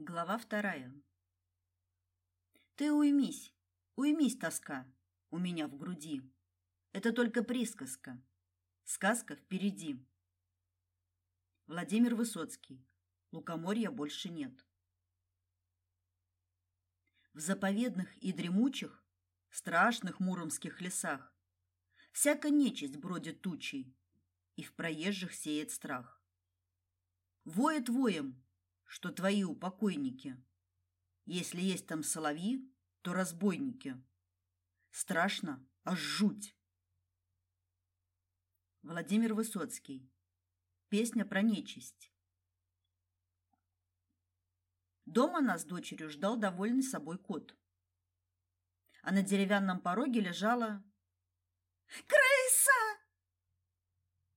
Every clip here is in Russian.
Глава вторая. Ты уймись, уймись, тоска, у меня в груди. Это только присказка. Сказка впереди. Владимир Высоцкий. Лукоморья больше нет. В заповедных и дремучих, страшных муромских лесах всяка нечисть бродит тучей и в проезжих сеет страх. Воет воем что твои упокойники. Если есть там соловьи, то разбойники. Страшно, аж жуть. Владимир Высоцкий. Песня про нечисть. Дома нас дочерью ждал довольный собой кот. А на деревянном пороге лежала «Крыса!»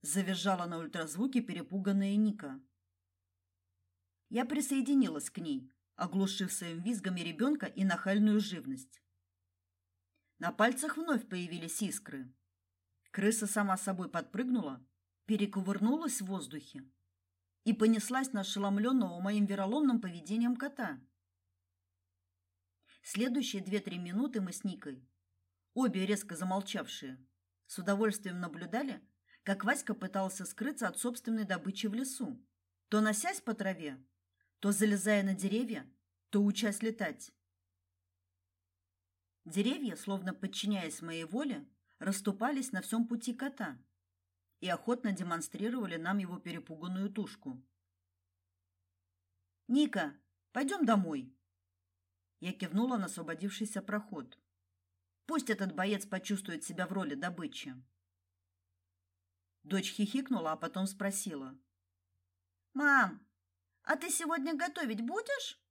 Завизжала на ультразвуке перепуганная Ника. Я присоединилась к ней, оглушив своим визгом ребенка и нахальную живность. На пальцах вновь появились искры. Крыса сама собой подпрыгнула, перекувырнулась в воздухе и понеслась на ошеломленного моим вероломным поведением кота. Следующие две-три минуты мы с Никой, обе резко замолчавшие, с удовольствием наблюдали, как Васька пытался скрыться от собственной добычи в лесу, то носясь по траве, то залезая на деревья, то учась летать. Деревья, словно подчиняясь моей воле, расступались на всем пути кота и охотно демонстрировали нам его перепуганную тушку. Ника, пойдем домой. Я кивнула на освободившийся проход. Пусть этот боец почувствует себя в роли добычи. Дочь хихикнула, а потом спросила: "Мам, а ты сегодня готовить будешь?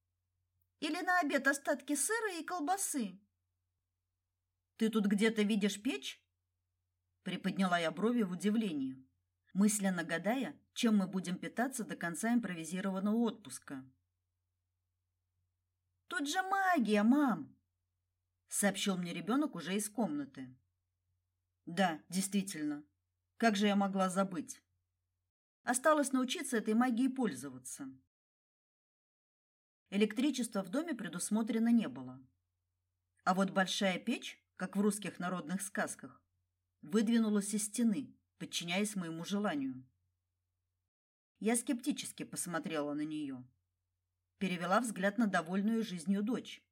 Или на обед остатки сыра и колбасы? Ты тут где-то видишь печь? Приподняла я брови в удивлении, мысленно гадая, чем мы будем питаться до конца импровизированного отпуска. Тут же магия, мам, сообщил мне ребенок уже из комнаты. Да, действительно. Как же я могла забыть? Осталось научиться этой магией пользоваться. Электричества в доме предусмотрено не было. А вот большая печь, как в русских народных сказках, выдвинулась из стены, подчиняясь моему желанию. Я скептически посмотрела на нее, перевела взгляд на довольную жизнью дочь.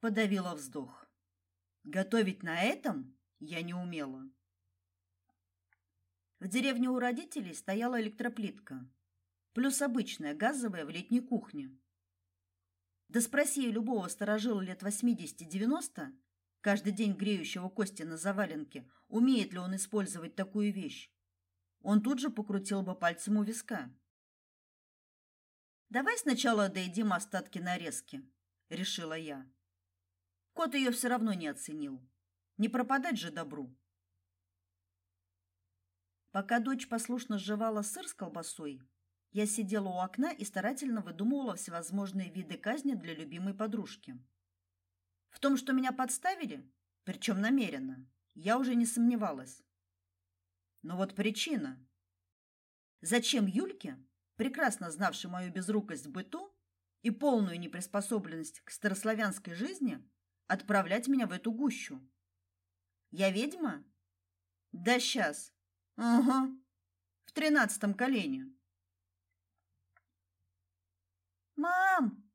Подавила вздох. Готовить на этом я не умела. В деревне у родителей стояла электроплитка, плюс обычная газовая в летней кухне. Да спроси любого старожила лет 80-90, каждый день греющего кости на заваленке, умеет ли он использовать такую вещь. Он тут же покрутил бы пальцем у виска. Давай сначала доедим остатки нарезки, решила я. Кот ее все равно не оценил. Не пропадать же добру. Пока дочь послушно жевала сыр с колбасой, я сидела у окна и старательно выдумывала всевозможные виды казни для любимой подружки. В том, что меня подставили, причем намеренно, я уже не сомневалась. Но вот причина. Зачем Юльке, прекрасно знавшей мою безрукость в быту и полную неприспособленность к старославянской жизни, отправлять меня в эту гущу? Я ведьма? Да сейчас. Ага. В тринадцатом колене. Мам,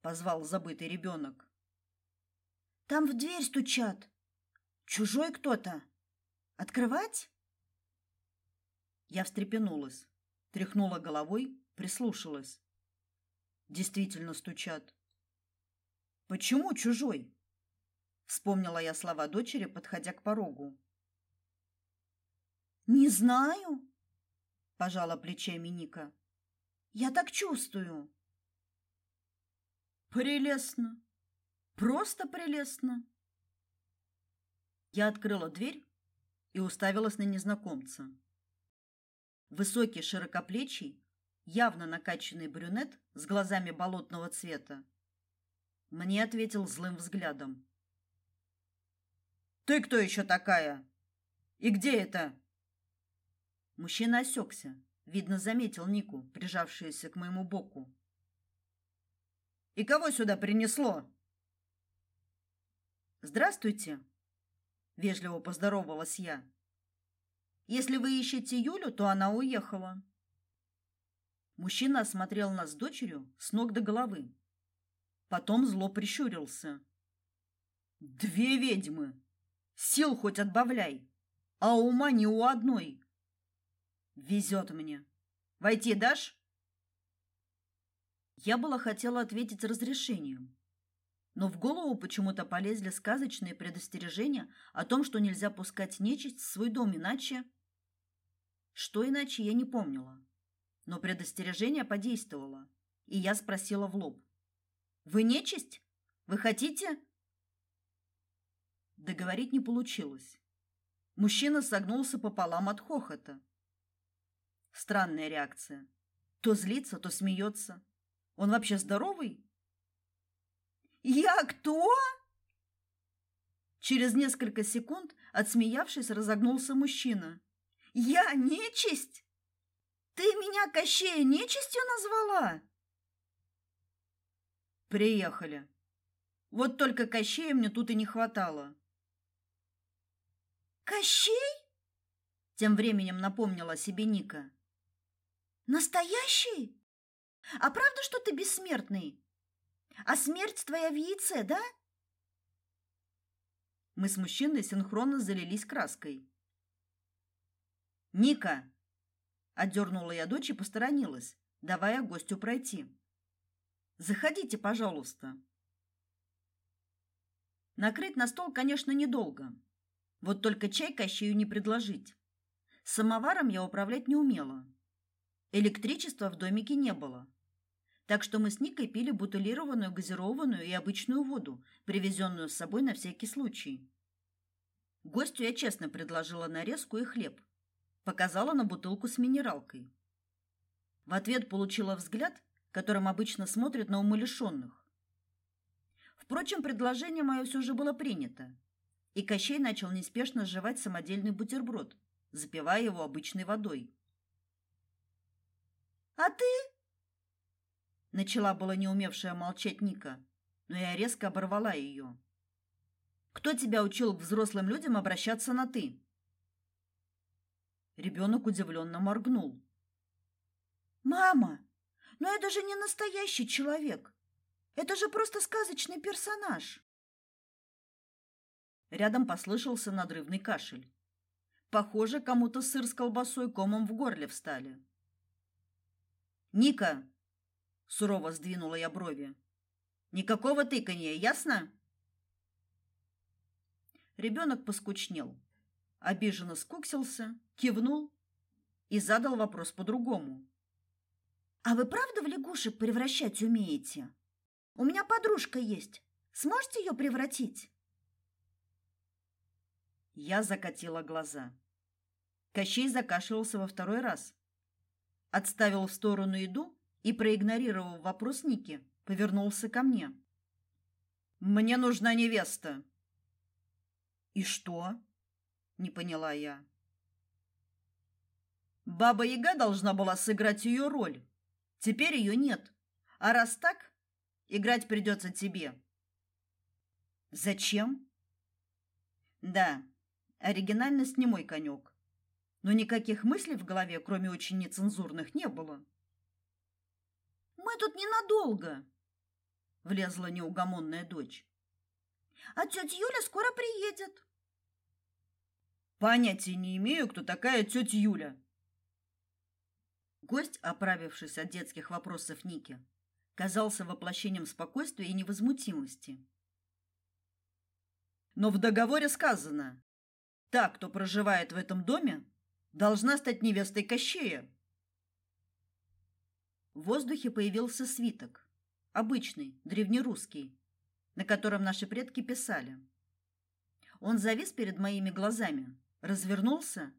позвал забытый ребенок. Там в дверь стучат. Чужой кто-то. Открывать? Я встрепенулась, тряхнула головой, прислушалась. Действительно стучат. Почему чужой? Вспомнила я слова дочери, подходя к порогу. Не знаю, пожала плечами Ника. Я так чувствую. Прелестно. Просто прелестно. Я открыла дверь и уставилась на незнакомца. Высокий, широкоплечий, явно накачанный брюнет с глазами болотного цвета. Мне ответил злым взглядом. Ты кто еще такая? И где это? Мужчина осекся, видно, заметил Нику, прижавшуюся к моему боку. И кого сюда принесло? Здравствуйте, вежливо поздоровалась я. Если вы ищете Юлю, то она уехала. Мужчина осмотрел нас с дочерью с ног до головы. Потом зло прищурился. Две ведьмы. Сил хоть отбавляй, а ума не у одной. Везет мне. Войти дашь? Я была хотела ответить разрешением, но в голову почему-то полезли сказочные предостережения о том, что нельзя пускать нечисть в свой дом иначе что иначе я не помнила. Но предостережение подействовало, и я спросила в лоб: "Вы нечисть? Вы хотите?" Договорить не получилось. Мужчина согнулся пополам от хохота. Странная реакция. То злится, то смеется. Он вообще здоровый? Я кто? Через несколько секунд, отсмеявшись, разогнулся мужчина. Я нечисть? Ты меня Кощея нечистью назвала? Приехали. Вот только Кощея мне тут и не хватало. Кощей? Тем временем напомнила себе Ника. Настоящий? А правда, что ты бессмертный? А смерть твоя в яйце, да? Мы с мужчиной синхронно залились краской. Ника, отдернула я дочь и посторонилась, давая гостю пройти. Заходите, пожалуйста. Накрыть на стол, конечно, недолго. Вот только чай Кощею не предложить. Самоваром я управлять не умела. Электричества в домике не было. Так что мы с Никой пили бутылированную газированную и обычную воду, привезенную с собой на всякий случай. Гостю я честно предложила нарезку и хлеб – показала на бутылку с минералкой. В ответ получила взгляд, которым обычно смотрят на умалишенных. Впрочем, предложение мое все же было принято, и Кощей начал неспешно жевать самодельный бутерброд, запивая его обычной водой. «А ты?» Начала была неумевшая молчать Ника, но я резко оборвала ее. «Кто тебя учил к взрослым людям обращаться на «ты»?» Ребенок удивленно моргнул. Мама, но это же не настоящий человек. Это же просто сказочный персонаж. Рядом послышался надрывный кашель. Похоже, кому-то сыр с колбасой комом в горле встали. Ника, сурово сдвинула я брови. Никакого тыканья, ясно? Ребенок поскучнел обиженно скуксился, кивнул и задал вопрос по-другому. А вы правда в лягушек превращать умеете? У меня подружка есть. Сможете ее превратить? Я закатила глаза. Кощей закашлялся во второй раз. Отставил в сторону еду и, проигнорировав вопрос Ники, повернулся ко мне. Мне нужна невеста. И что? не поняла я. Баба Яга должна была сыграть ее роль. Теперь ее нет. А раз так, играть придется тебе. Зачем? Да, оригинальность не мой конек. Но никаких мыслей в голове, кроме очень нецензурных, не было. Мы тут ненадолго, влезла неугомонная дочь. А тетя Юля скоро приедет. Понятия не имею, кто такая тетя Юля. Гость, оправившись от детских вопросов Ники, казался воплощением спокойствия и невозмутимости. Но в договоре сказано: та, кто проживает в этом доме, должна стать невестой Кощея. В воздухе появился свиток, обычный, древнерусский, на котором наши предки писали. Он завис перед моими глазами, развернулся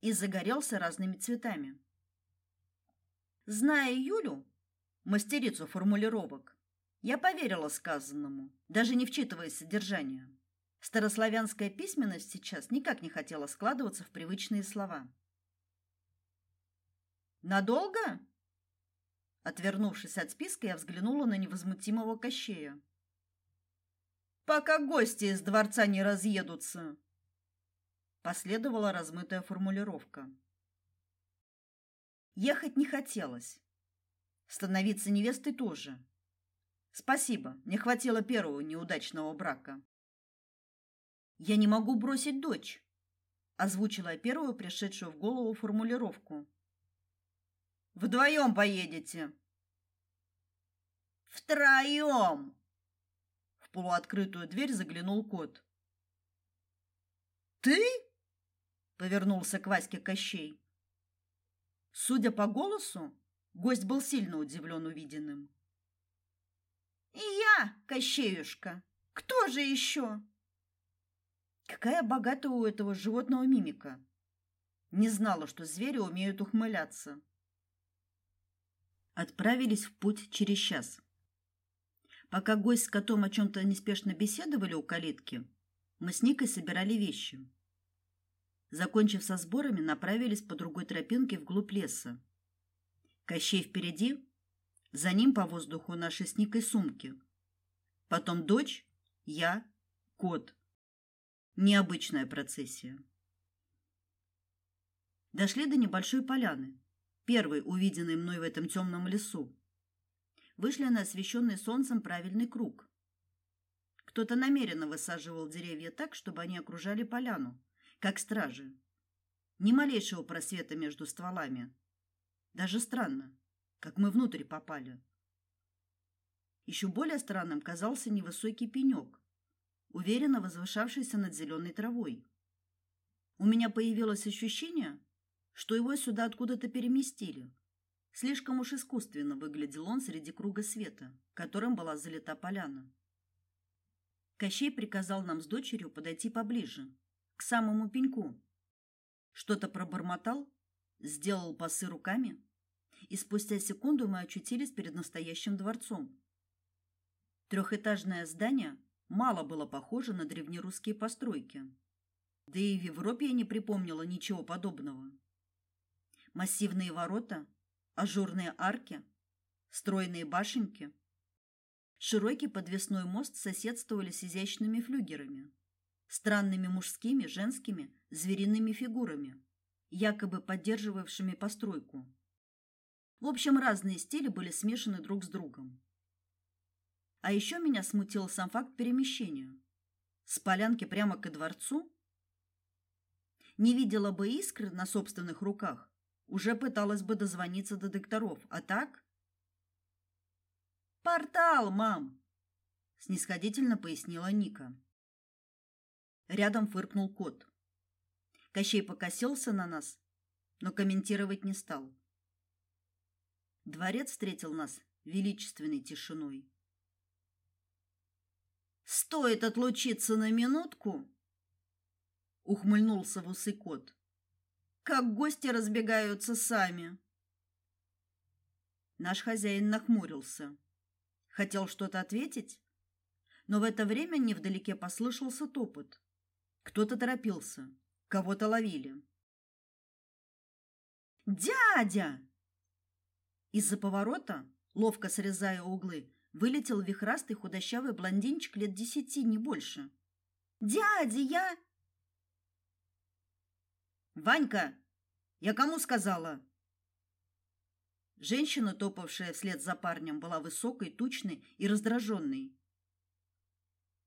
и загорелся разными цветами. Зная Юлю, мастерицу формулировок, я поверила сказанному, даже не вчитываясь содержание. Старославянская письменность сейчас никак не хотела складываться в привычные слова. Надолго? Отвернувшись от списка, я взглянула на невозмутимого Кощея. Пока гости из дворца не разъедутся, последовала размытая формулировка. Ехать не хотелось. Становиться невестой тоже. Спасибо, мне хватило первого неудачного брака. Я не могу бросить дочь, озвучила я первую пришедшую в голову формулировку. Вдвоем поедете. Втроем. В полуоткрытую дверь заглянул кот. Ты? повернулся к Ваське Кощей. Судя по голосу, гость был сильно удивлен увиденным. И я, Кощеюшка. Кто же еще? Какая богатая у этого животного мимика. Не знала, что звери умеют ухмыляться. Отправились в путь через час. Пока гость с котом о чем то неспешно беседовали у калитки, мы с Никой собирали вещи. Закончив со сборами, направились по другой тропинке вглубь леса. Кощей впереди, за ним по воздуху наши с Никой сумки. Потом дочь, я, кот. Необычная процессия. Дошли до небольшой поляны, первой увиденной мной в этом темном лесу. Вышли на освещенный солнцем правильный круг. Кто-то намеренно высаживал деревья так, чтобы они окружали поляну, как стражи. Ни малейшего просвета между стволами. Даже странно, как мы внутрь попали. Еще более странным казался невысокий пенек, уверенно возвышавшийся над зеленой травой. У меня появилось ощущение, что его сюда откуда-то переместили. Слишком уж искусственно выглядел он среди круга света, которым была залита поляна. Кощей приказал нам с дочерью подойти поближе, к самому пеньку. Что-то пробормотал, сделал пасы руками, и спустя секунду мы очутились перед настоящим дворцом. Трехэтажное здание мало было похоже на древнерусские постройки. Да и в Европе я не припомнила ничего подобного. Массивные ворота, ажурные арки, стройные башенки, широкий подвесной мост соседствовали с изящными флюгерами странными мужскими, женскими, звериными фигурами, якобы поддерживавшими постройку. В общем, разные стили были смешаны друг с другом. А еще меня смутил сам факт перемещения. С полянки прямо к дворцу не видела бы искры на собственных руках, уже пыталась бы дозвониться до докторов, а так Портал, мам, снисходительно пояснила Ника. Рядом фыркнул кот. Кощей покосился на нас, но комментировать не стал. Дворец встретил нас величественной тишиной. Стоит отлучиться на минутку, ухмыльнулся в усы кот. Как гости разбегаются сами. Наш хозяин нахмурился. Хотел что-то ответить, но в это время невдалеке послышался топот. Кто-то торопился, кого-то ловили. Дядя! Из-за поворота, ловко срезая углы, вылетел вихрастый худощавый блондинчик лет десяти, не больше. Дядя, я Ванька, я кому сказала? Женщина, топавшая вслед за парнем, была высокой, тучной и раздраженной.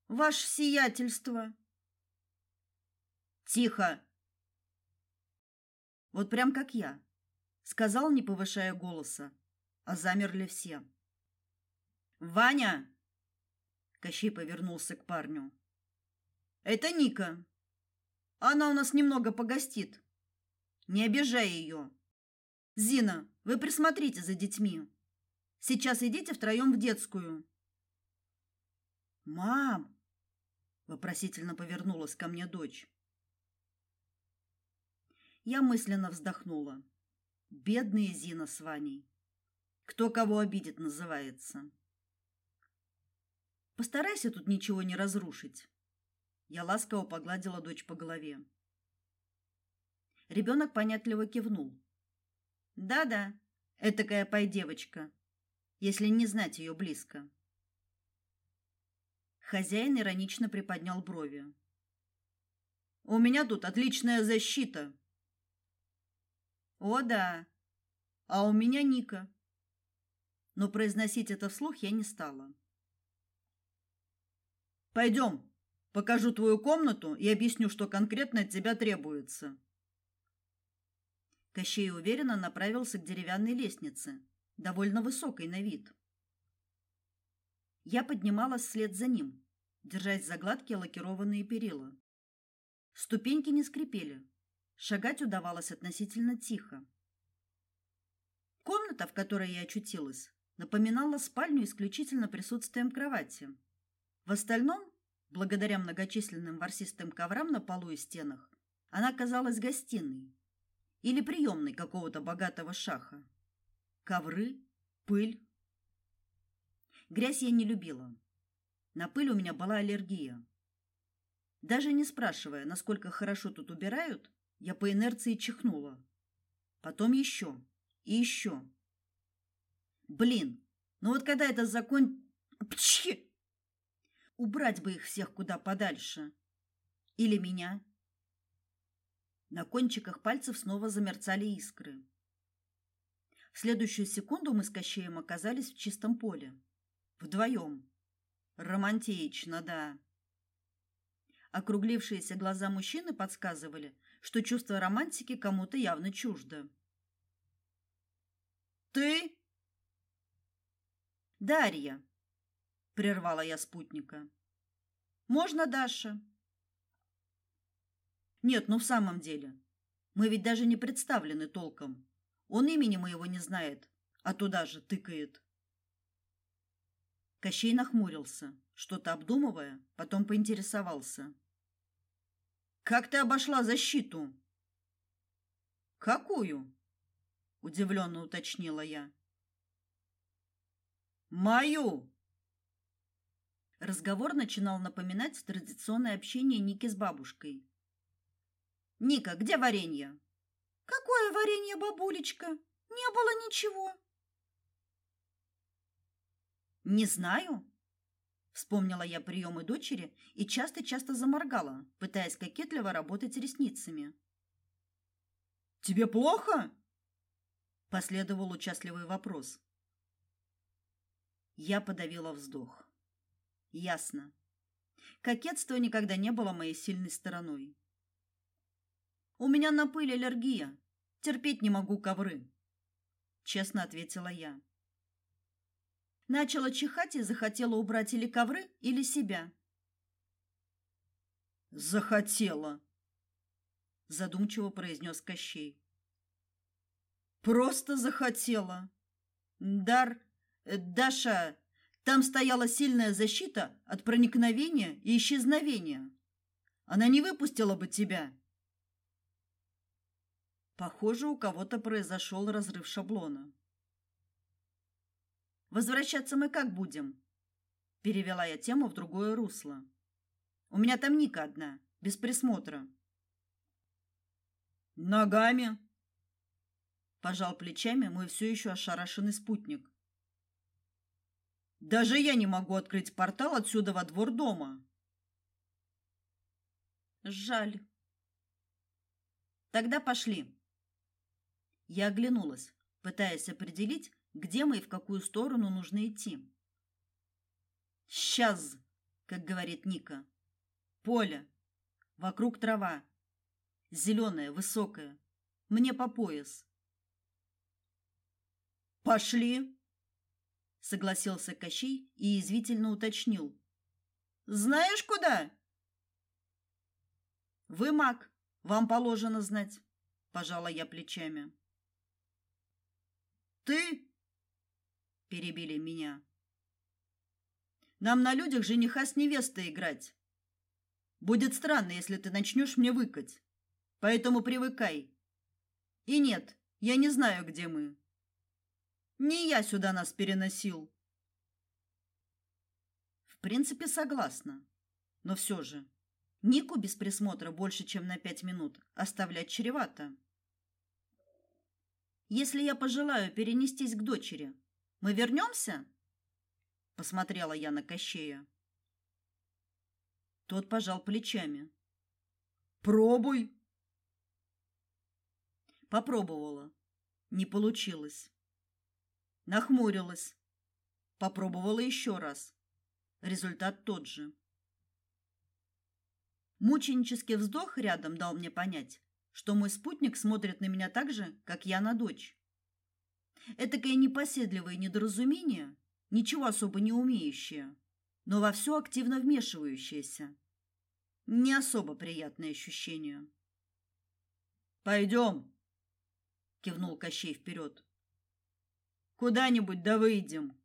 Ваше сиятельство, Тихо. Вот прям как я, сказал, не повышая голоса, а замерли все. Ваня, Кощей повернулся к парню. Это Ника. Она у нас немного погостит. Не обижай ее. Зина, вы присмотрите за детьми. Сейчас идите втроем в детскую. Мам, вопросительно повернулась ко мне дочь. Я мысленно вздохнула. Бедные Зина с Ваней. Кто кого обидит, называется. Постарайся тут ничего не разрушить. Я ласково погладила дочь по голове. Ребенок понятливо кивнул. Да-да, этакая пой девочка. если не знать ее близко. Хозяин иронично приподнял брови. У меня тут отличная защита. О да. А у меня Ника. Но произносить это вслух я не стала. Пойдем, покажу твою комнату и объясню, что конкретно от тебя требуется. Кощей уверенно направился к деревянной лестнице, довольно высокой на вид. Я поднималась вслед за ним, держась за гладкие лакированные перила. Ступеньки не скрипели. Шагать удавалось относительно тихо. Комната, в которой я очутилась, напоминала спальню исключительно присутствием кровати. В остальном, благодаря многочисленным ворсистым коврам на полу и стенах, она казалась гостиной или приемной какого-то богатого шаха. Ковры, пыль. Грязь я не любила. На пыль у меня была аллергия. Даже не спрашивая, насколько хорошо тут убирают, я по инерции чихнула. Потом еще и еще. Блин, ну вот когда это закон... Пчхи! Убрать бы их всех куда подальше. Или меня. На кончиках пальцев снова замерцали искры. В следующую секунду мы с Кощеем оказались в чистом поле. Вдвоем. Романтично, да. Округлившиеся глаза мужчины подсказывали, что чувство романтики кому-то явно чуждо. Ты? Дарья, прервала я спутника. Можно Даша? Нет, ну в самом деле. Мы ведь даже не представлены толком. Он имени моего не знает, а туда же тыкает. Кощей нахмурился, что-то обдумывая, потом поинтересовался: "Как ты обошла защиту?" "Какую?" удивленно уточнила я. "Мою!" Разговор начинал напоминать традиционное общение Ники с бабушкой. Ника, где варенье? Какое варенье, бабулечка? Не было ничего. Не знаю. Вспомнила я приемы дочери и часто-часто заморгала, пытаясь кокетливо работать ресницами. Тебе плохо? Последовал участливый вопрос. Я подавила вздох. Ясно. Кокетство никогда не было моей сильной стороной. У меня на пыль аллергия. Терпеть не могу ковры, честно ответила я. Начала чихать и захотела убрать или ковры, или себя. Захотела, задумчиво произнес Кощей. Просто захотела. Дар, э, Даша, там стояла сильная защита от проникновения и исчезновения. Она не выпустила бы тебя. Похоже, у кого-то произошел разрыв шаблона. Возвращаться мы как будем? Перевела я тему в другое русло. У меня там Ника одна, без присмотра. Ногами. Пожал плечами мой все еще ошарашенный спутник. Даже я не могу открыть портал отсюда во двор дома. Жаль. Тогда пошли. Я оглянулась, пытаясь определить, где мы и в какую сторону нужно идти. Сейчас, как говорит Ника. Поле. Вокруг трава. зеленая, высокая. Мне по пояс. Пошли, согласился Кощей и извитильно уточнил. Знаешь куда? Вы маг, вам положено знать, пожала я плечами. Ты? Перебили меня. Нам на людях жениха с невестой играть. Будет странно, если ты начнешь мне выкать. Поэтому привыкай. И нет, я не знаю, где мы. Не я сюда нас переносил. В принципе, согласна. Но все же Нику без присмотра больше, чем на пять минут оставлять чревато. Если я пожелаю перенестись к дочери, Мы вернемся?» Посмотрела я на Кощея. Тот пожал плечами. «Пробуй!» Попробовала. Не получилось. Нахмурилась. Попробовала еще раз. Результат тот же. Мученический вздох рядом дал мне понять, что мой спутник смотрит на меня так же, как я на дочь. Этакое непоседливое недоразумение, ничего особо не умеющее, но во все активно вмешивающееся. Не особо приятное ощущение. «Пойдем!» — кивнул Кощей вперед. «Куда-нибудь да выйдем!»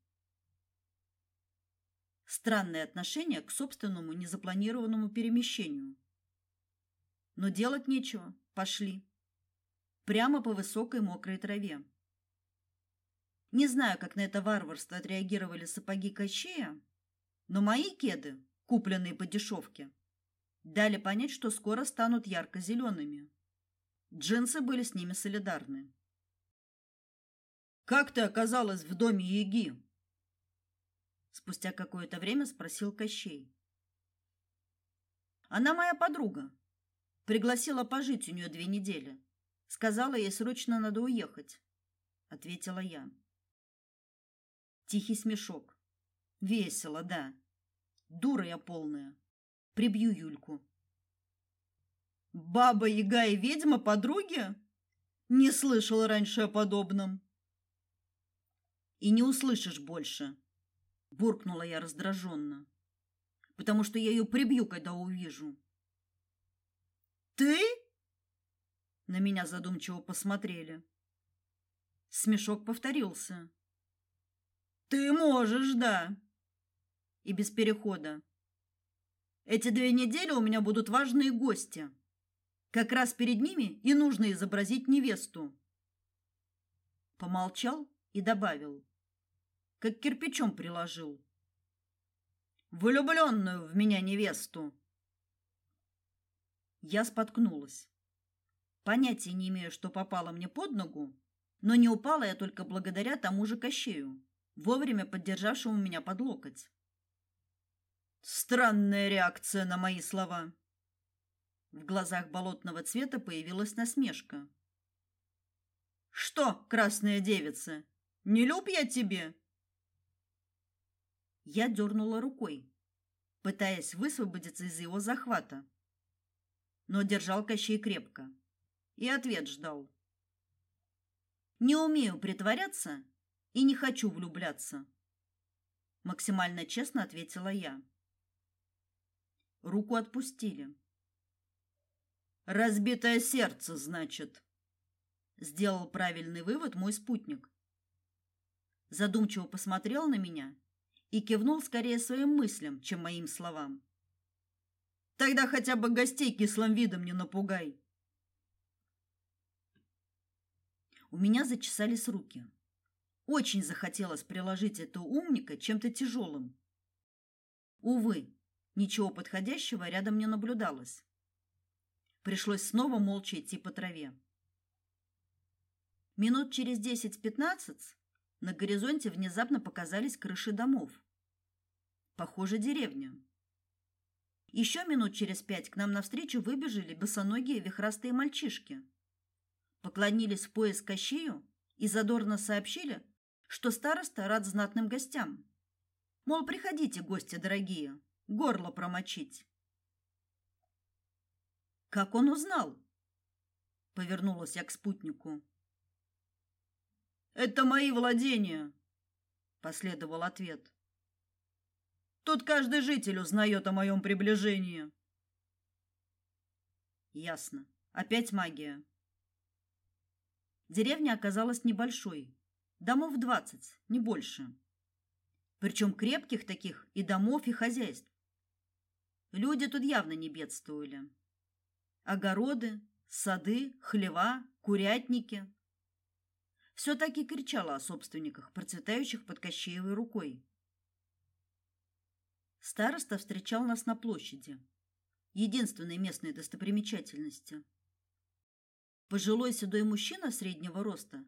Странное отношение к собственному незапланированному перемещению. Но делать нечего, пошли. Прямо по высокой мокрой траве. Не знаю, как на это варварство отреагировали сапоги Кощея, но мои кеды, купленные по дешевке, дали понять, что скоро станут ярко-зелеными. Джинсы были с ними солидарны. «Как ты оказалась в доме Еги?» Спустя какое-то время спросил Кощей. «Она моя подруга. Пригласила пожить у нее две недели. Сказала, ей срочно надо уехать», — ответила я. Тихий смешок. Весело, да. Дура я полная. Прибью Юльку. Баба Яга и ведьма подруги? Не слышал раньше о подобном. И не услышишь больше, буркнула я раздраженно, потому что я ее прибью, когда увижу. Ты? На меня задумчиво посмотрели. Смешок повторился. Ты можешь, да. И без перехода. Эти две недели у меня будут важные гости. Как раз перед ними и нужно изобразить невесту. Помолчал и добавил, как кирпичом приложил. Влюбленную в меня невесту. Я споткнулась. Понятия не имею, что попало мне под ногу, но не упала я только благодаря тому же Кощею, вовремя поддержавшему меня под локоть. Странная реакция на мои слова. В глазах болотного цвета появилась насмешка. Что, красная девица, не люб я тебе? Я дернула рукой, пытаясь высвободиться из его захвата. Но держал Кощей крепко и ответ ждал. Не умею притворяться и не хочу влюбляться, максимально честно ответила я. Руку отпустили. Разбитое сердце, значит. Сделал правильный вывод мой спутник. Задумчиво посмотрел на меня и кивнул скорее своим мыслям, чем моим словам. Тогда хотя бы гостей кислым видом не напугай. У меня зачесались руки. Очень захотелось приложить этого умника чем-то тяжелым. Увы, ничего подходящего рядом не наблюдалось. Пришлось снова молча идти по траве. Минут через 10-15 на горизонте внезапно показались крыши домов. Похоже, деревня. Еще минут через пять к нам навстречу выбежали босоногие вихрастые мальчишки. Поклонились в пояс Кощею и задорно сообщили, что староста рад знатным гостям. Мол, приходите, гости дорогие, горло промочить. Как он узнал? Повернулась я к спутнику. Это мои владения, последовал ответ. Тут каждый житель узнает о моем приближении. Ясно. Опять магия. Деревня оказалась небольшой, домов двадцать, не больше. Причем крепких таких и домов, и хозяйств. Люди тут явно не бедствовали огороды, сады, хлева, курятники. Все таки кричало о собственниках, процветающих под Кощеевой рукой. Староста встречал нас на площади, единственной местной достопримечательности. Пожилой седой мужчина среднего роста,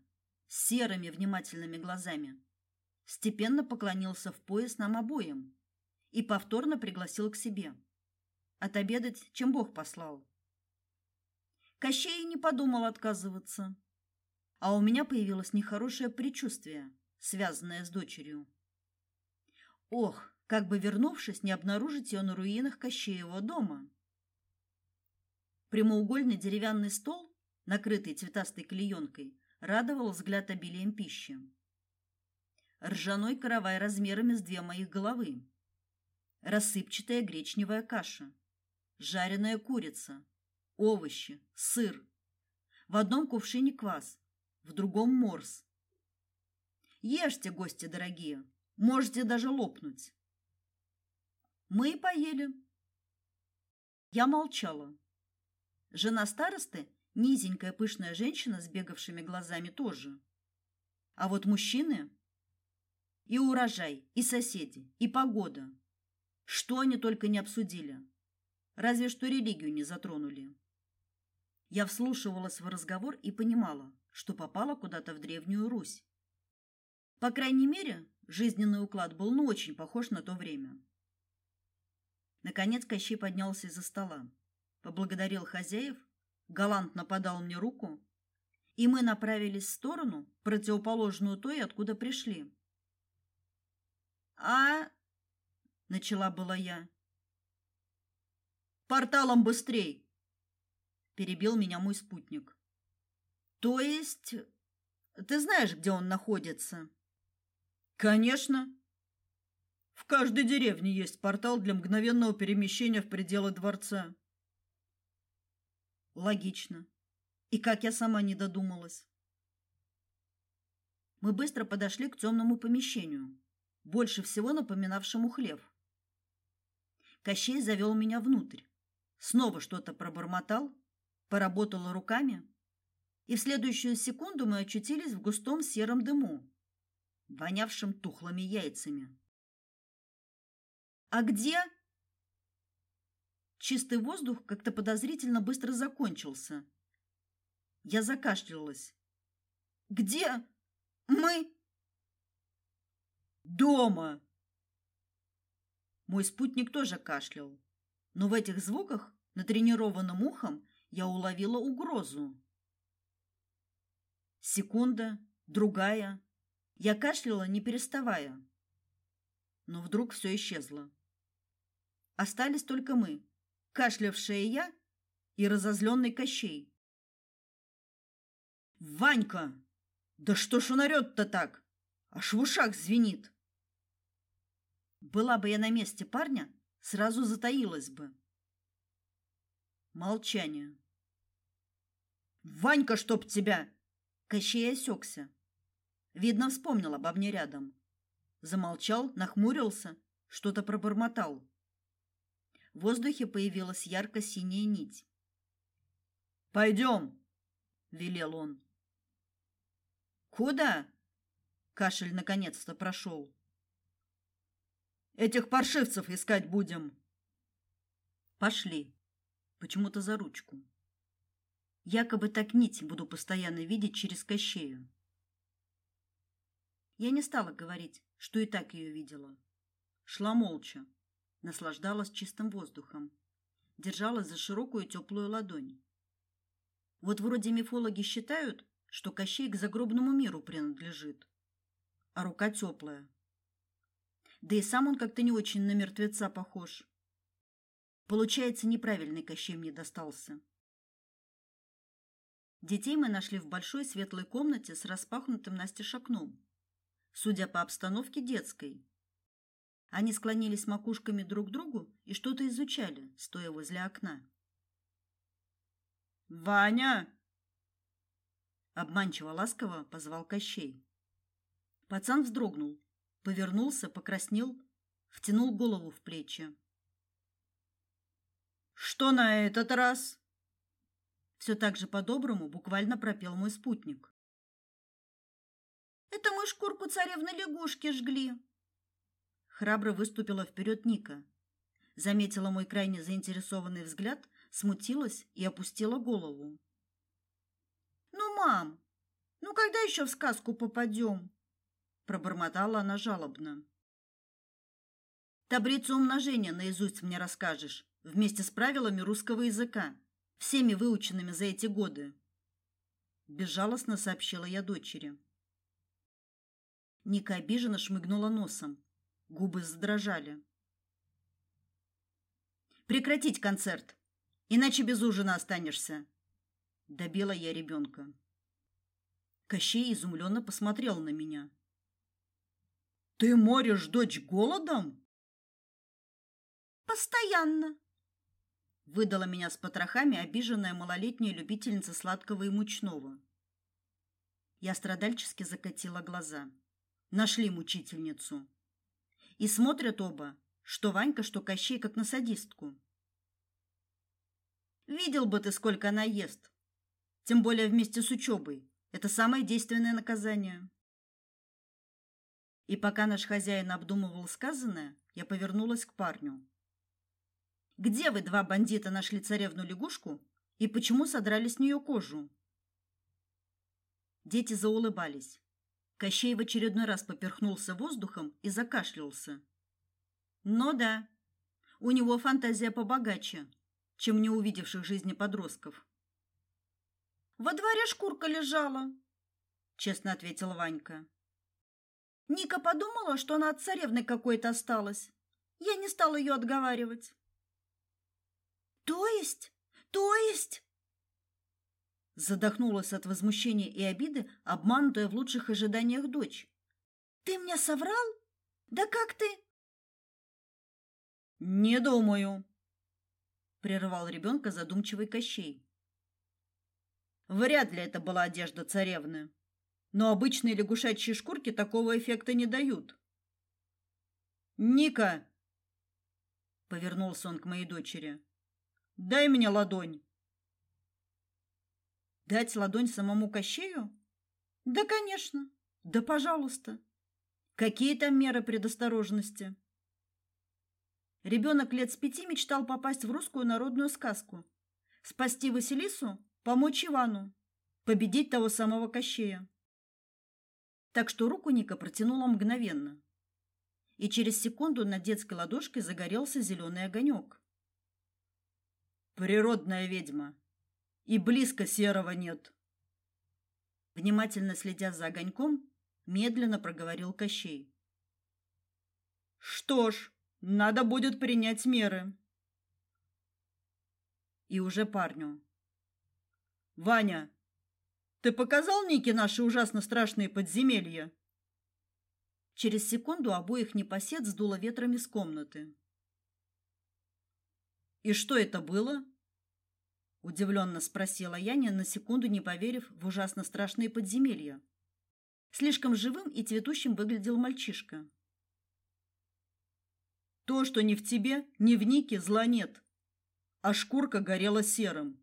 с серыми внимательными глазами, степенно поклонился в пояс нам обоим и повторно пригласил к себе. Отобедать, чем Бог послал. Кощей не подумал отказываться. А у меня появилось нехорошее предчувствие, связанное с дочерью. Ох, как бы вернувшись, не обнаружить ее на руинах Кощеева дома. Прямоугольный деревянный стол, накрытый цветастой клеенкой, радовал взгляд обилием пищи. Ржаной каравай размерами с две моих головы. Рассыпчатая гречневая каша. Жареная курица. Овощи. Сыр. В одном кувшине квас, в другом морс. Ешьте, гости дорогие, можете даже лопнуть. Мы и поели. Я молчала. Жена старосты, низенькая пышная женщина с бегавшими глазами тоже. А вот мужчины и урожай, и соседи, и погода. Что они только не обсудили. Разве что религию не затронули. Я вслушивалась в разговор и понимала, что попала куда-то в древнюю Русь. По крайней мере, жизненный уклад был ну очень похож на то время. Наконец Кощей поднялся из-за стола поблагодарил хозяев, галантно подал мне руку, и мы направились в сторону, противоположную той, откуда пришли. А начала была я. Порталом быстрей, перебил меня мой спутник. То есть ты знаешь, где он находится? Конечно. В каждой деревне есть портал для мгновенного перемещения в пределы дворца. Логично. И как я сама не додумалась. Мы быстро подошли к темному помещению, больше всего напоминавшему хлев. Кощей завел меня внутрь. Снова что-то пробормотал, поработал руками, и в следующую секунду мы очутились в густом сером дыму, вонявшем тухлыми яйцами. А где Чистый воздух как-то подозрительно быстро закончился. Я закашлялась. Где мы? Дома. Мой спутник тоже кашлял, но в этих звуках натренированным ухом я уловила угрозу. Секунда, другая. Я кашляла, не переставая. Но вдруг все исчезло. Остались только мы кашлявшая я и разозленный Кощей. Ванька, да что ж он орёт-то так? Аж в ушах звенит. Была бы я на месте парня, сразу затаилась бы. Молчание. Ванька, чтоб тебя! Кощей осекся. Видно, вспомнил обо мне рядом. Замолчал, нахмурился, что-то пробормотал. В воздухе появилась ярко-синяя нить. «Пойдем!» — велел он. «Куда?» — кашель наконец-то прошел. «Этих паршивцев искать будем!» «Пошли!» Почему-то за ручку. Якобы так нить буду постоянно видеть через Кощею. Я не стала говорить, что и так ее видела. Шла молча наслаждалась чистым воздухом, держалась за широкую теплую ладонь. Вот вроде мифологи считают, что Кощей к загробному миру принадлежит, а рука теплая. Да и сам он как-то не очень на мертвеца похож. Получается, неправильный Кощей мне достался. Детей мы нашли в большой светлой комнате с распахнутым настежь окном. Судя по обстановке, детской. Они склонились макушками друг к другу и что-то изучали, стоя возле окна. «Ваня!» Обманчиво ласково позвал Кощей. Пацан вздрогнул, повернулся, покраснел, втянул голову в плечи. «Что на этот раз?» Все так же по-доброму буквально пропел мой спутник. «Это мы шкурку царевны лягушки жгли», Храбро выступила вперед Ника. Заметила мой крайне заинтересованный взгляд, смутилась и опустила голову. Ну, мам, ну когда еще в сказку попадем? пробормотала она жалобно. Таблицу умножения наизусть мне расскажешь, вместе с правилами русского языка, всеми выученными за эти годы. Безжалостно сообщила я дочери. Ника обиженно шмыгнула носом. Губы задрожали. Прекратить концерт, иначе без ужина останешься. Добила я ребенка. Кощей изумленно посмотрел на меня. Ты моришь дочь голодом? Постоянно. Выдала меня с потрохами обиженная малолетняя любительница сладкого и мучного. Я страдальчески закатила глаза. Нашли мучительницу. И смотрят оба, что Ванька, что Кощей, как на садистку. Видел бы ты, сколько она ест. Тем более вместе с учебой. Это самое действенное наказание. И пока наш хозяин обдумывал сказанное, я повернулась к парню. Где вы, два бандита, нашли царевну-лягушку и почему содрали с нее кожу? Дети заулыбались. Кощей в очередной раз поперхнулся воздухом и закашлялся. Но да, у него фантазия побогаче, чем не увидевших жизни подростков. Во дворе шкурка лежала, честно ответил Ванька. Ника подумала, что она от царевны какой-то осталась. Я не стала ее отговаривать. То есть? То есть? Задохнулась от возмущения и обиды, обманутая в лучших ожиданиях дочь. Ты мне соврал? Да как ты? Не думаю, прервал ребенка задумчивый Кощей. Вряд ли это была одежда царевны. Но обычные лягушачьи шкурки такого эффекта не дают. Ника, повернулся он к моей дочери. Дай мне ладонь. Дать ладонь самому Кощею? Да, конечно. Да, пожалуйста. Какие там меры предосторожности? Ребенок лет с пяти мечтал попасть в русскую народную сказку, спасти Василису помочь Ивану, победить того самого Кощея. Так что руку Ника протянула мгновенно. И через секунду над детской ладошкой загорелся зеленый огонек. Природная ведьма. И близко серого нет. Внимательно следя за огоньком, медленно проговорил Кощей. Что ж, надо будет принять меры. И уже парню. Ваня, ты показал Нике наши ужасно страшные подземелья? Через секунду обоих непосед сдуло ветром из комнаты. И что это было? удивленно спросила я, ни на секунду не поверив в ужасно страшные подземелья. Слишком живым и цветущим выглядел мальчишка. То, что ни в тебе, ни в Нике зла нет, а шкурка горела серым.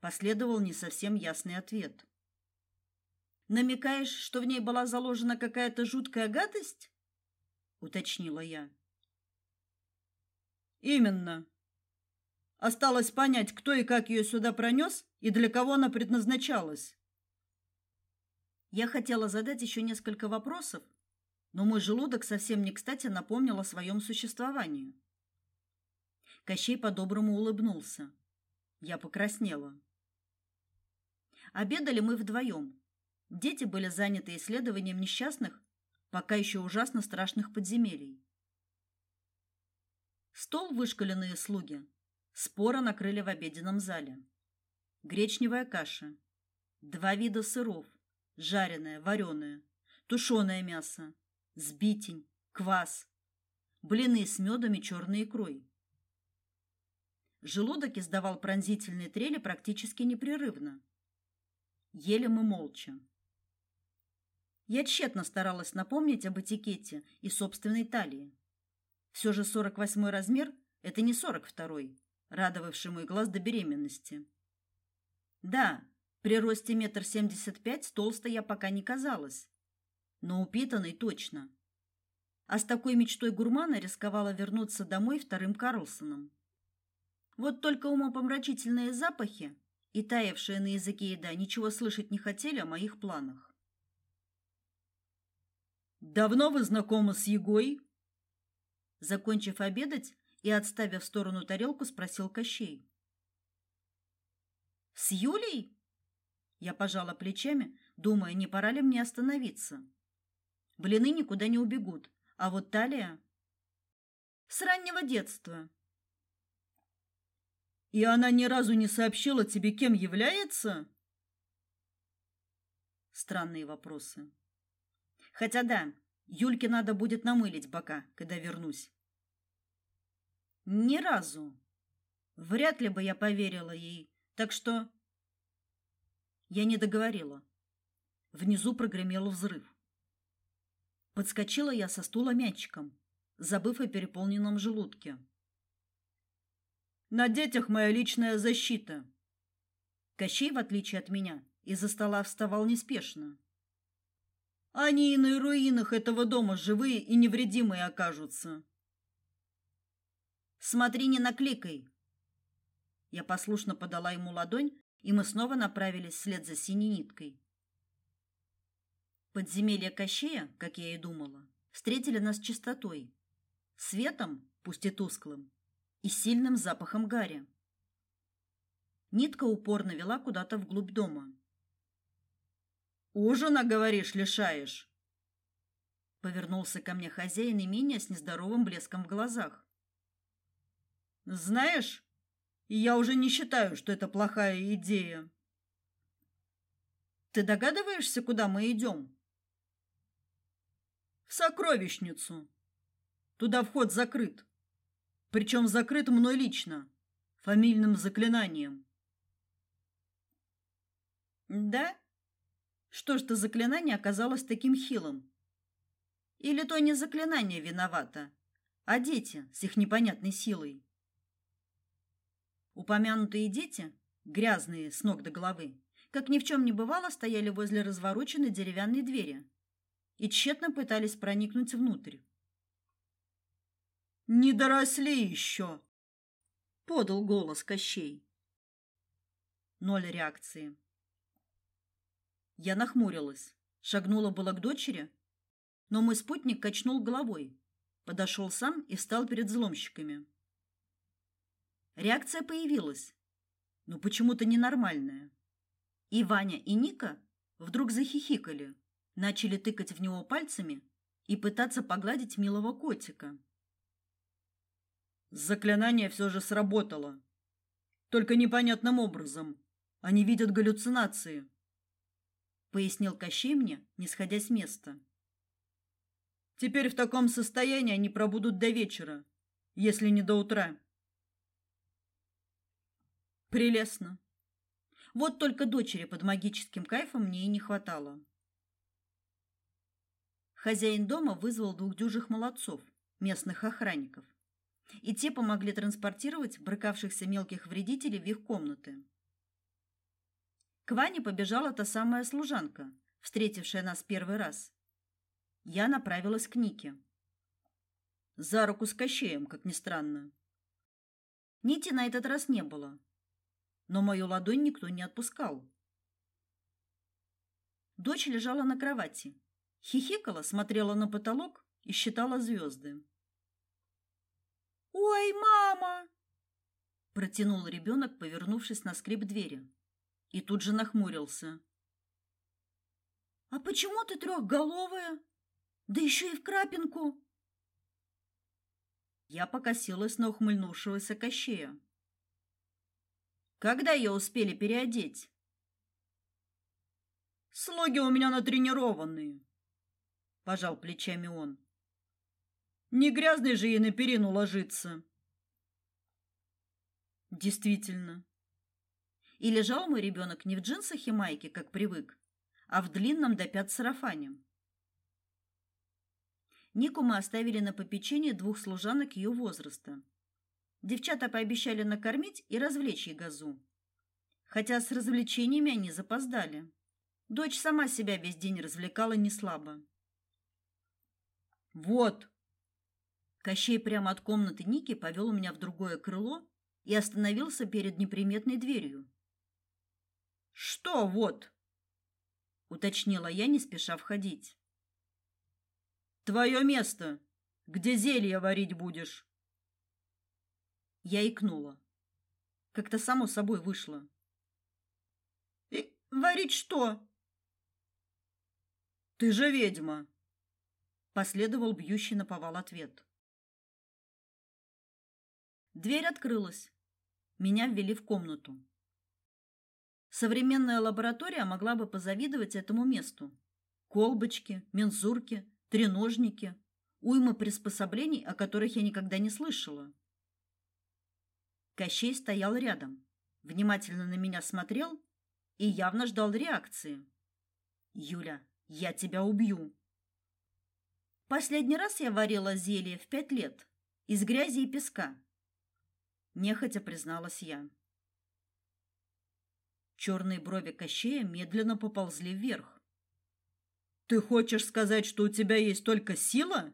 Последовал не совсем ясный ответ. Намекаешь, что в ней была заложена какая-то жуткая гадость? уточнила я. Именно. Осталось понять, кто и как ее сюда пронес и для кого она предназначалась. Я хотела задать еще несколько вопросов, но мой желудок совсем не кстати напомнил о своем существовании. Кощей по-доброму улыбнулся. Я покраснела. Обедали мы вдвоем. Дети были заняты исследованием несчастных, пока еще ужасно страшных подземелий. Стол вышкаленные слуги споро накрыли в обеденном зале. Гречневая каша, два вида сыров: жареное, вареное, тушеное мясо, сбитень, квас, блины с медом и черной икрой. Желудок издавал пронзительные трели практически непрерывно. Ели мы молча. Я тщетно старалась напомнить об этикете и собственной талии. Все же 48 размер это не 42, радовавший мой глаз до беременности. Да, при росте метр семьдесят пять толстой я пока не казалась, но упитанной точно. А с такой мечтой гурмана рисковала вернуться домой вторым Карлсоном. Вот только умопомрачительные запахи и таявшая на языке еда ничего слышать не хотели о моих планах. Давно вы знакомы с Егой? Закончив обедать и отставив в сторону тарелку, спросил Кощей. С Юлей? Я пожала плечами, думая, не пора ли мне остановиться. Блины никуда не убегут, а вот талия с раннего детства. И она ни разу не сообщила тебе, кем является? Странные вопросы. Хотя да, Юльке надо будет намылить бока, когда вернусь. Ни разу. Вряд ли бы я поверила ей. Так что я не договорила. Внизу прогремел взрыв. Подскочила я со стула мячиком, забыв о переполненном желудке. На детях моя личная защита. Кощей, в отличие от меня, из-за стола вставал неспешно. Они и на руинах этого дома живые и невредимые окажутся. Смотри, не накликай. Я послушно подала ему ладонь, и мы снова направились вслед за синей ниткой. Подземелье Кощея, как я и думала, встретили нас чистотой, светом, пусть и тусклым, и сильным запахом гари. Нитка упорно вела куда-то вглубь дома. «Ужина, говоришь, лишаешь?» Повернулся ко мне хозяин и меня с нездоровым блеском в глазах. «Знаешь, я уже не считаю, что это плохая идея». «Ты догадываешься, куда мы идем?» в сокровищницу. Туда вход закрыт. Причем закрыт мной лично, фамильным заклинанием. Да? Что ж то заклинание оказалось таким хилым? Или то не заклинание виновато, а дети с их непонятной силой? Упомянутые дети, грязные с ног до головы, как ни в чем не бывало, стояли возле развороченной деревянной двери и тщетно пытались проникнуть внутрь. «Не доросли еще!» — подал голос Кощей. Ноль реакции. Я нахмурилась, шагнула было к дочери, но мой спутник качнул головой, подошел сам и встал перед взломщиками. Реакция появилась, но почему-то ненормальная. И Ваня, и Ника вдруг захихикали начали тыкать в него пальцами и пытаться погладить милого котика. Заклинание все же сработало. Только непонятным образом. Они видят галлюцинации, пояснил Кощей мне, не сходя с места. Теперь в таком состоянии они пробудут до вечера, если не до утра. Прелестно. Вот только дочери под магическим кайфом мне и не хватало. Хозяин дома вызвал двух дюжих молодцов, местных охранников. И те помогли транспортировать брыкавшихся мелких вредителей в их комнаты. К Ване побежала та самая служанка, встретившая нас первый раз. Я направилась к Нике. За руку с Кощеем, как ни странно. Нити на этот раз не было, но мою ладонь никто не отпускал. Дочь лежала на кровати, хихикала, смотрела на потолок и считала звезды. «Ой, мама!» протянул ребенок, повернувшись на скрип двери, и тут же нахмурился. «А почему ты трехголовая? Да еще и в крапинку!» Я покосилась на ухмыльнувшегося Кощея. «Когда ее успели переодеть?» «Слуги у меня натренированные пожал плечами он. Не грязный же ей на перину ложиться. Действительно. И лежал мой ребенок не в джинсах и майке, как привык, а в длинном до пят сарафане. Нику мы оставили на попечение двух служанок ее возраста. Девчата пообещали накормить и развлечь Ягозу. Хотя с развлечениями они запоздали. Дочь сама себя весь день развлекала не слабо. Вот. Кощей прямо от комнаты Ники повел меня в другое крыло и остановился перед неприметной дверью. Что вот? уточнила я, не спеша входить. Твое место. Где зелье варить будешь? Я икнула. Как-то само собой вышло. И варить что? Ты же ведьма. Последовал бьющий наповал ответ. Дверь открылась. Меня ввели в комнату. Современная лаборатория могла бы позавидовать этому месту. Колбочки, мензурки, треножники, уйма приспособлений, о которых я никогда не слышала. Кощей стоял рядом, внимательно на меня смотрел и явно ждал реакции. Юля, я тебя убью. Последний раз я варила зелье в пять лет из грязи и песка нехотя призналась я. Черные брови Кощея медленно поползли вверх. Ты хочешь сказать, что у тебя есть только сила?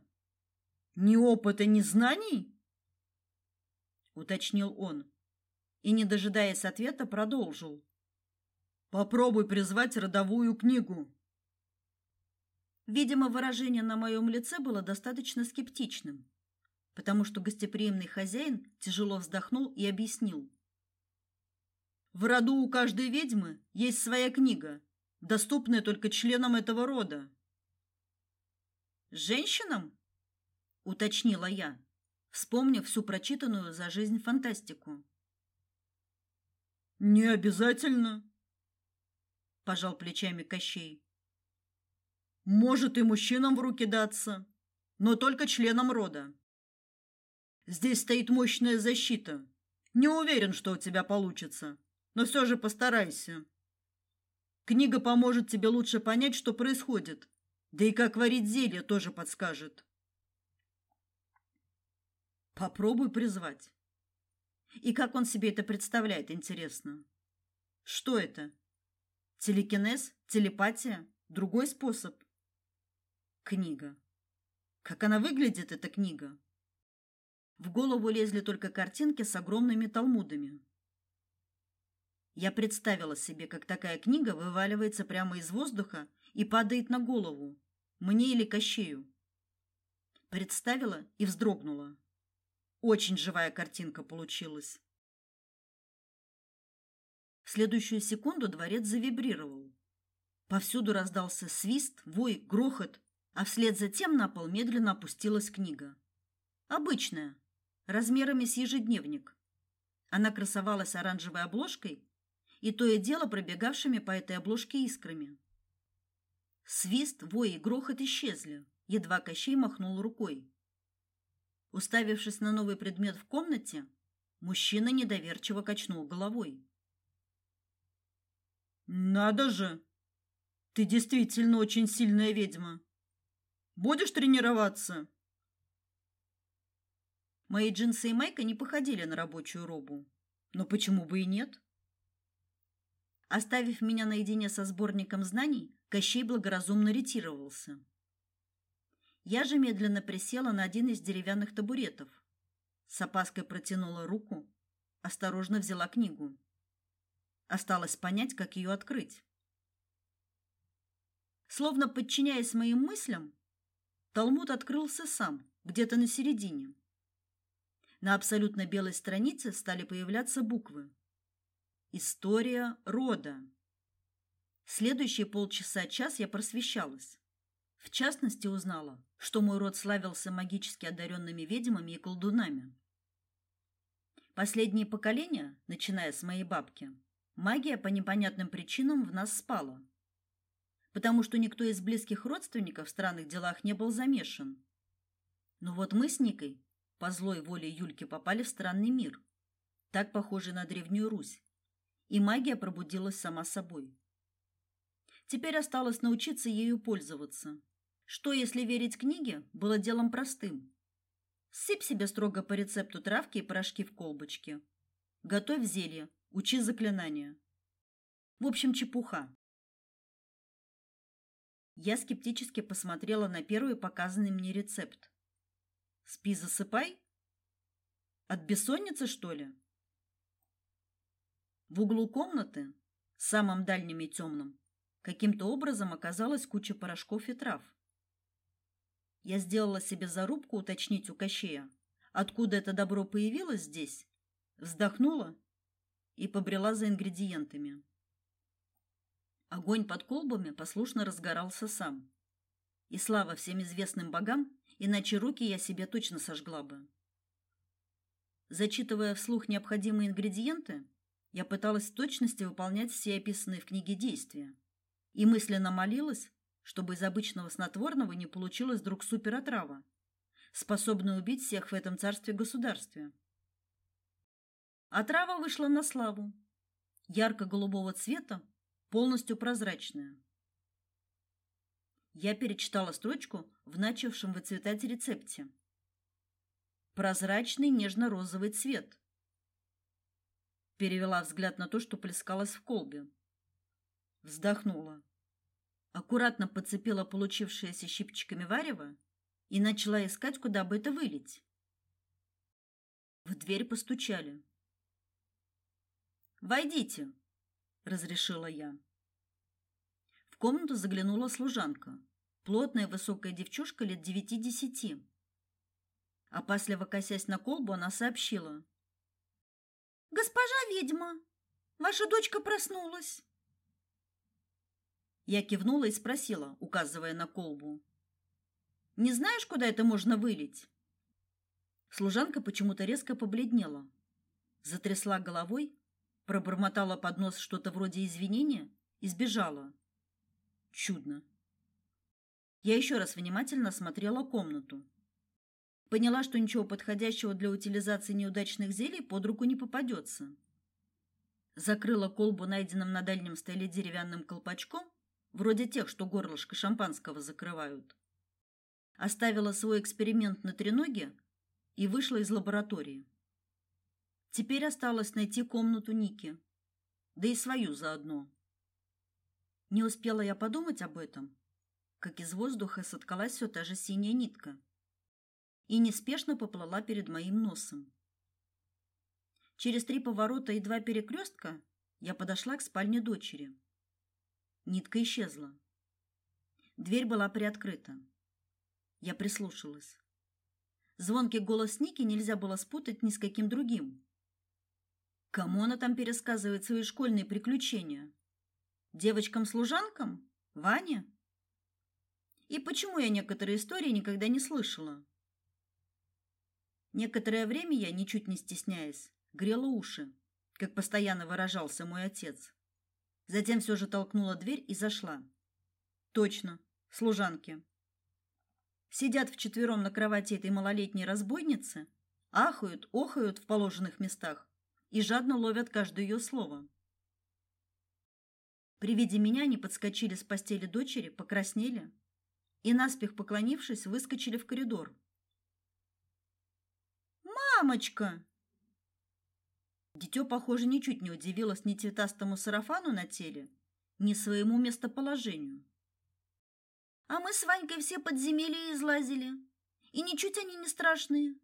Ни опыта, ни знаний? Уточнил он и, не дожидаясь ответа, продолжил. Попробуй призвать родовую книгу. Видимо, выражение на моем лице было достаточно скептичным потому что гостеприимный хозяин тяжело вздохнул и объяснил. В роду у каждой ведьмы есть своя книга, доступная только членам этого рода. Женщинам? уточнила я, вспомнив всю прочитанную за жизнь фантастику. Не обязательно, пожал плечами Кощей. Может и мужчинам в руки даться, но только членам рода. Здесь стоит мощная защита. Не уверен, что у тебя получится, но все же постарайся. Книга поможет тебе лучше понять, что происходит, да и как варить зелье тоже подскажет. Попробуй призвать. И как он себе это представляет, интересно? Что это? Телекинез, телепатия, другой способ? Книга. Как она выглядит эта книга? В голову лезли только картинки с огромными талмудами. Я представила себе, как такая книга вываливается прямо из воздуха и падает на голову, мне или Кощею. Представила и вздрогнула. Очень живая картинка получилась. В следующую секунду дворец завибрировал. Повсюду раздался свист, вой, грохот, а вслед за тем на пол медленно опустилась книга. Обычная, размерами с ежедневник. Она красовалась оранжевой обложкой и то и дело пробегавшими по этой обложке искрами. Свист, вой и грохот исчезли, едва Кощей махнул рукой. Уставившись на новый предмет в комнате, мужчина недоверчиво качнул головой. Надо же. Ты действительно очень сильная ведьма. Будешь тренироваться? Мои джинсы и майка не походили на рабочую робу. Но почему бы и нет? Оставив меня наедине со сборником знаний, Кощей благоразумно ретировался. Я же медленно присела на один из деревянных табуретов. С опаской протянула руку, осторожно взяла книгу. Осталось понять, как ее открыть. Словно подчиняясь моим мыслям, Талмуд открылся сам, где-то на середине. На абсолютно белой странице стали появляться буквы. История рода. Следующие полчаса-час я просвещалась. В частности, узнала, что мой род славился магически одаренными ведьмами и колдунами. Последние поколения, начиная с моей бабки, магия по непонятным причинам в нас спала. Потому что никто из близких родственников в странных делах не был замешан. Но вот мы с Никой по злой воле Юльки попали в странный мир, так похожий на древнюю Русь. И магия пробудилась сама собой. Теперь осталось научиться ею пользоваться. Что, если верить книге, было делом простым. Сыпь себе строго по рецепту травки и порошки в колбочке. Готовь зелье, учи заклинания. В общем, чепуха. Я скептически посмотрела на первый показанный мне рецепт. Спи, засыпай? От бессонницы, что ли? В углу комнаты, самым дальним и темным, каким-то образом оказалась куча порошков и трав. Я сделала себе зарубку уточнить у Кощея, откуда это добро появилось здесь, вздохнула и побрела за ингредиентами. Огонь под колбами послушно разгорался сам. И слава всем известным богам, иначе руки я себе точно сожгла бы. Зачитывая вслух необходимые ингредиенты, я пыталась в точности выполнять все описанные в книге действия и мысленно молилась, чтобы из обычного снотворного не получилась вдруг суперотрава, способная убить всех в этом царстве-государстве. Отрава вышла на славу. Ярко-голубого цвета, полностью прозрачная. Я перечитала строчку в начавшем выцветать рецепте. Прозрачный нежно-розовый цвет. Перевела взгляд на то, что плескалось в колбе. Вздохнула. Аккуратно подцепила получившееся щипчиками варево и начала искать, куда бы это вылить. В дверь постучали. «Войдите», — разрешила я. В комнату заглянула служанка, плотная высокая девчушка лет девяти-десяти. Опасливо косясь на колбу, она сообщила. «Госпожа ведьма, ваша дочка проснулась». Я кивнула и спросила, указывая на колбу. «Не знаешь, куда это можно вылить?» Служанка почему-то резко побледнела, затрясла головой, пробормотала под нос что-то вроде извинения и сбежала. Чудно. Я еще раз внимательно осмотрела комнату. Поняла, что ничего подходящего для утилизации неудачных зелий под руку не попадется. Закрыла колбу найденным на дальнем столе деревянным колпачком вроде тех, что горлышко шампанского закрывают. Оставила свой эксперимент на треноге и вышла из лаборатории. Теперь осталось найти комнату Ники, да и свою заодно. Не успела я подумать об этом, как из воздуха соткалась все та же синяя нитка и неспешно поплыла перед моим носом. Через три поворота и два перекрестка я подошла к спальне дочери. Нитка исчезла. Дверь была приоткрыта. Я прислушалась. Звонкий голос Ники нельзя было спутать ни с каким другим. Кому она там пересказывает свои школьные приключения? Девочкам-служанкам? Ване? И почему я некоторые истории никогда не слышала? Некоторое время я, ничуть не стесняясь, грела уши, как постоянно выражался мой отец. Затем все же толкнула дверь и зашла. Точно, служанки. Сидят вчетвером на кровати этой малолетней разбойницы, ахают, охают в положенных местах и жадно ловят каждое ее слово. При виде меня они подскочили с постели дочери, покраснели и наспех поклонившись, выскочили в коридор. Мамочка, Дитё, похоже, ничуть не удивилось ни цветастому сарафану на теле, ни своему местоположению. А мы с Ванькой все подземелья излазили, и ничуть они не страшные.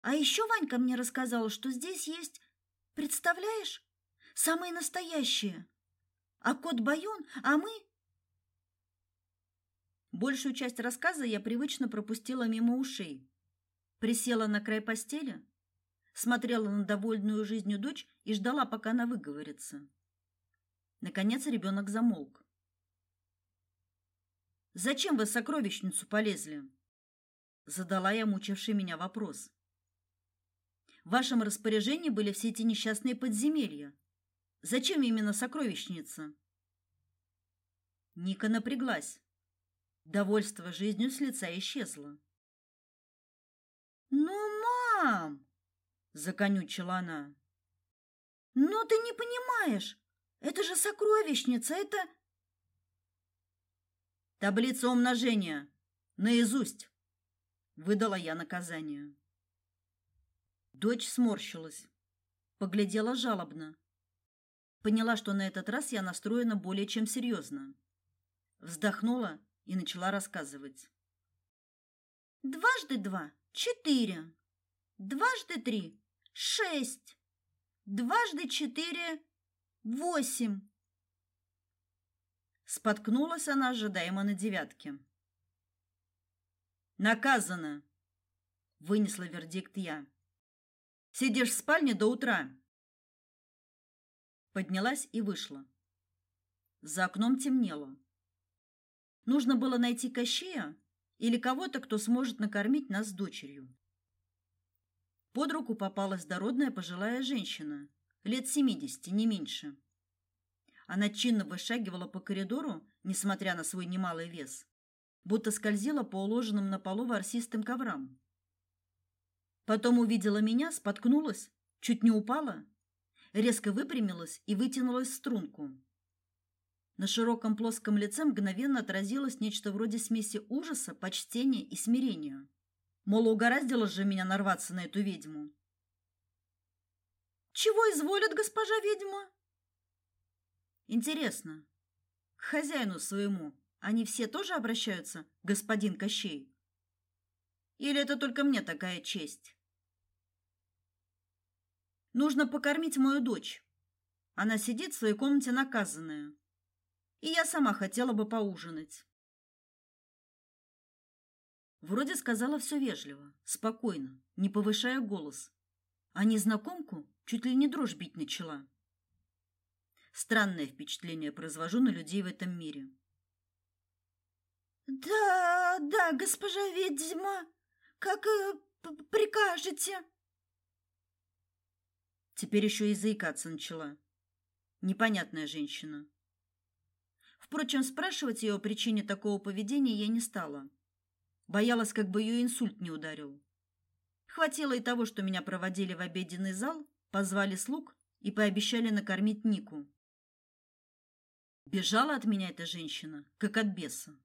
А еще Ванька мне рассказал, что здесь есть, представляешь, самые настоящие. А кот Баюн, а мы... Большую часть рассказа я привычно пропустила мимо ушей. Присела на край постели, смотрела на довольную жизнью дочь и ждала, пока она выговорится. Наконец ребенок замолк. Зачем вы в сокровищницу полезли? задала я мучивший меня вопрос. В вашем распоряжении были все эти несчастные подземелья. Зачем именно сокровищница? Ника напряглась. Довольство жизнью с лица исчезло. Ну, мам, законючила она. Но ты не понимаешь. Это же сокровищница, это Таблица умножения наизусть, выдала я наказание. Дочь сморщилась, поглядела жалобно. Поняла, что на этот раз я настроена более чем серьезно. Вздохнула и начала рассказывать. Дважды два — четыре. Дважды три шесть. Дважды четыре — восемь. Споткнулась она ожидаемо на девятке. Наказана, вынесла вердикт я. Сидишь в спальне до утра. Поднялась и вышла. За окном темнело. Нужно было найти Кощея или кого-то, кто сможет накормить нас с дочерью. Под руку попалась дородная пожилая женщина, лет семидесяти, не меньше. Она чинно вышагивала по коридору, несмотря на свой немалый вес, будто скользила по уложенным на полу ворсистым коврам. Потом увидела меня, споткнулась, чуть не упала, резко выпрямилась и вытянулась в струнку. На широком плоском лице мгновенно отразилось нечто вроде смеси ужаса, почтения и смирения. Мол, угораздило же меня нарваться на эту ведьму. Чего изволит госпожа ведьма? Интересно, к хозяину своему они все тоже обращаются, господин Кощей? Или это только мне такая честь? Нужно покормить мою дочь. Она сидит в своей комнате наказанная. И я сама хотела бы поужинать. Вроде сказала все вежливо, спокойно, не повышая голос. А незнакомку чуть ли не дрожь бить начала. Странное впечатление произвожу на людей в этом мире. Да, да, госпожа ведьма, как э, прикажете. Теперь еще и заикаться начала. Непонятная женщина. Впрочем, спрашивать ее о причине такого поведения я не стала. Боялась, как бы ее инсульт не ударил. Хватило и того, что меня проводили в обеденный зал, позвали слуг и пообещали накормить Нику. Бежала от меня эта женщина, как от беса.